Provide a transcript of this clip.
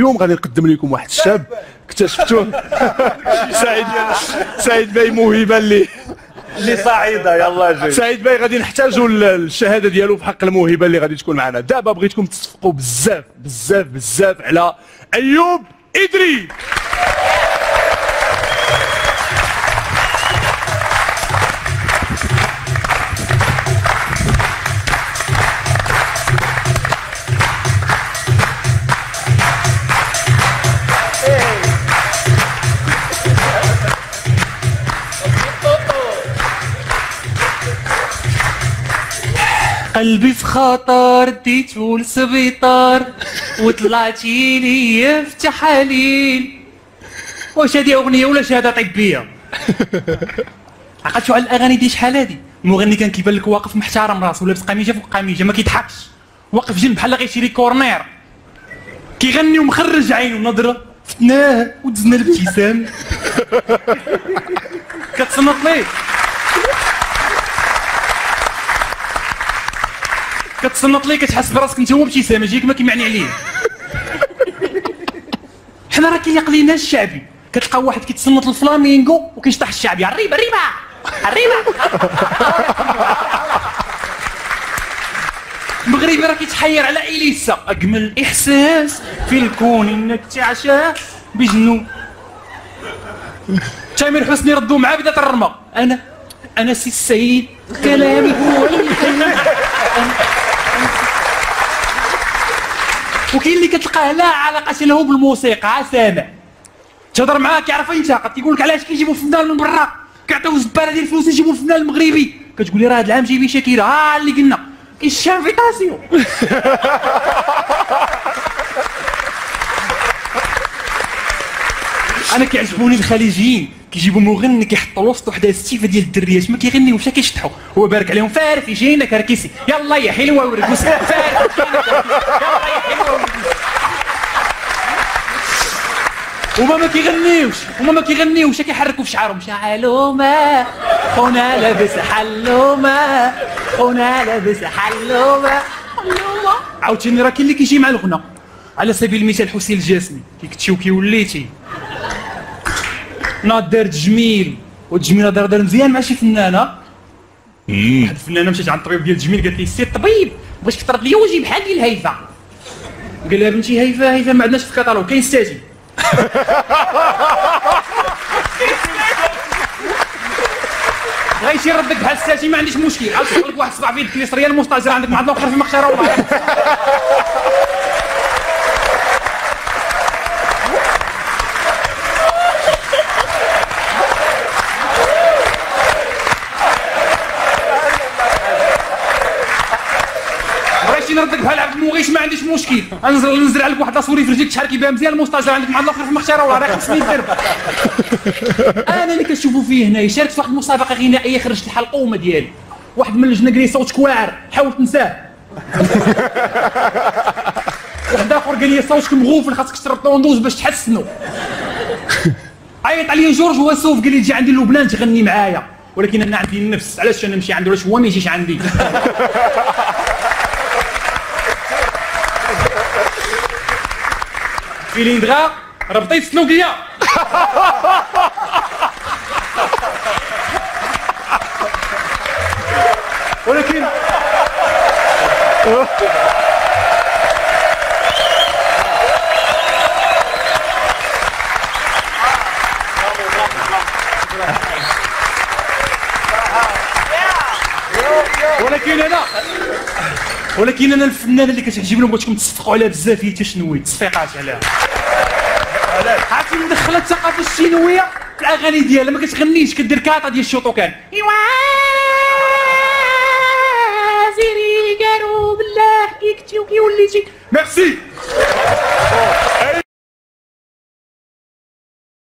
اليوم غادي نقدم لكم واحد الشاب اكتشفتوه سعيد سعيد باي موهبة اللي اللي صعيدة يلا جاي. سعيد باي غادي نحتاجوا ال- الشهادة ديالو في حق الموهبة اللي غادي تكون معنا. دابا بغيتكم تصفقوا بزاف بزاف بزاف على أيوب ادري قلبي في خطر ديتو للسبيطار وطلعتي لي في تحاليل واش هادي أغنية ولا شهادة طبية؟ عقلتوا على الأغاني دي شحال هادي المغني كان كيبان لك واقف محترم راسو لابس قميجة فوق قميجة ما كيضحكش. واقف جنب بحال غيشري corner. كيغني ومخرج عينه نظرة فتناه ودزنا الابتسام. كتصنت ليه؟ كتصنت ليه كتحس براسك انت هو ابتسامه جيك ما كيمعني عليه. حنا راه كيليق الشعبي. كتلقى واحد كيتصنت الفلامينغو وكيشطح الشعبي. الريبه الريبه الريبه المغربي راه كيتحير على إليسا. اجمل إحساس في الكون إنك تعشى بجنون تامر حسني ردوا معاه بدات الرمى. أنا أنا سي السيد. كلامي هو الحل وكاين اللي كتلقاه لا علاقة له بالموسيقى سامع. تهضر معاه كيعرف انت قد يقول لك علاش كيجيبوا فنان من برا؟ كيعطيو الزبالة ديال الفلوس يجيبوا الفنان المغربي. كتقول لي راه هذا العام جايبين شاكيرا ها اللي قلنا. ال invitation أنا كيعجبوني الخليجيين. كيجيبوا مغني كيحطوا وسط وحده ستيفه ديال الدريات ما كيغنيوش كيشطحوا هو بارك عليهم فارس جينا كركيسي يلا يا حلوة ورقص فارس. يلا يا حلوة ورقص هما ما كيغنيوش هما ما كيغنيوش كيحركوا في شعرهم. شعلومه خونا لابس حلومه خونا لابس حلومه حلومه عاوتاني راه كاين اللي كيجي مع الغنى. على سبيل المثال حسين الجاسمي كيكتشي وكيوليتي ناض دار تجميل والتجميل دار دار مزيان مع شي فنانة. واحد الفنانة مشات عند الطبيب ديال التجميل قالت لي سي الطبيب بغيتك ترد لي وجهي بحال ديال هيفا. قال لها بنتي هيفا هيفا ما عندناش في الكتالوج كاين ستاتي غيشي ردك بحال ستاتي ما عنديش مشكل. تقول لك واحد صباع في يدك اليسريه المستاجر عندك مع الآخر في المخشره والله نردك بحال عبد المغيث ما عنديش مشكل. انزل نزرع لك واحد لاصوري في رجلك تحرك كيبان مزيان المستاجر عندك مع الآخر في المختاره والله راه خصني ندير أنا اللي كتشوفوا فيه هنا شاركت في واحد المسابقة غنائية خرجت الحلقومه ديالي واحد من اللجنه قال لي صوتك واعر حاول تنساه واحد آخر قال لي صوتك مغوفل خاصك تشرب طوندوز باش تحسنوا عيط عليا جورج هو سوف قال لي تجي عندي لبنان تغني معايا. ولكن أنا عندي النفس علاش أنا نمشي عنده علاش هو ما يجيش عندي؟ فيلين دغا ربطيت سلوكيا ولكن ولكن أنا ولكن أنا الفنان اللي كتعجبني وبغيتكم تصفقوا عليها بزاف هي شنو هي؟ التصفيقات عليها. مدخله الثقافه الشينويه في الأغاني ديالها ما كتغنيش كدير كاطا ديال الشوطوكان إيوا زيري قالوا بالله كيكتي وكيوليتي ميرسي.